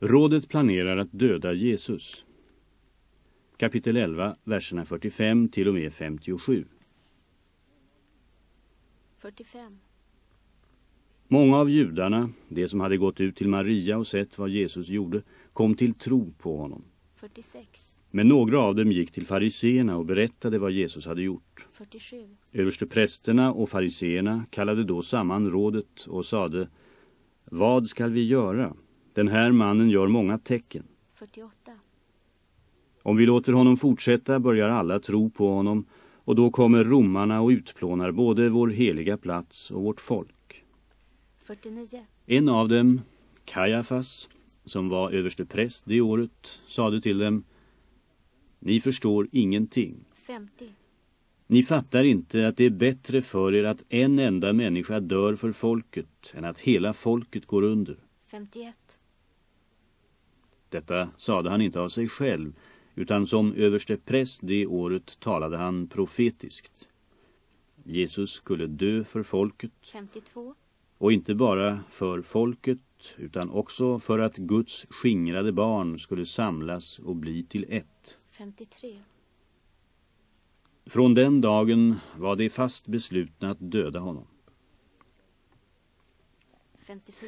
Rådet planerar att döda Jesus. Kapitel 11, verserna 45 till och med 57. 45. Många av judarna, de som hade gått ut till Maria och sett vad Jesus gjorde, kom till tro på honom. 46. Men några av dem gick till fariseerna och berättade vad Jesus hade gjort. 47. Översteprästerna och fariseerna kallade då samman rådet och sade Vad skall vi göra? Den här mannen gör många tecken. 48. Om vi låter honom fortsätta börjar alla tro på honom och då kommer romarna och utplånar både vår heliga plats och vårt folk. 49. En av dem, Kajafas, som var överstepräst det året, sade till dem Ni förstår ingenting. 50. Ni fattar inte att det är bättre för er att en enda människa dör för folket än att hela folket går under. 51. Detta sade han inte av sig själv, utan som överstepräst det året talade han profetiskt. Jesus skulle dö för folket, 52. och inte bara för folket, utan också för att Guds skingrade barn skulle samlas och bli till ett. 53. Från den dagen var det fast beslutna att döda honom. 54.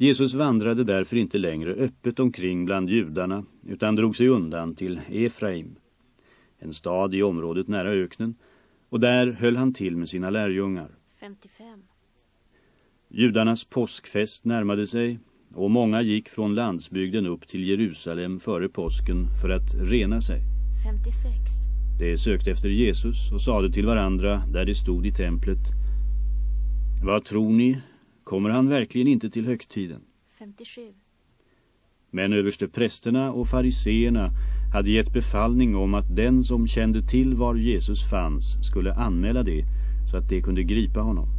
Jesus vandrade därför inte längre öppet omkring bland judarna utan drog sig undan till Efraim, en stad i området nära öknen, och där höll han till med sina lärjungar. 55. Judarnas påskfest närmade sig och många gick från landsbygden upp till Jerusalem före påsken för att rena sig. 56. De sökte efter Jesus och sade till varandra där de stod i templet Vad tror ni? Kommer han verkligen inte till högtiden? 57. Men översteprästerna och fariseerna hade gett befallning om att den som kände till var Jesus fanns skulle anmäla det så att de kunde gripa honom.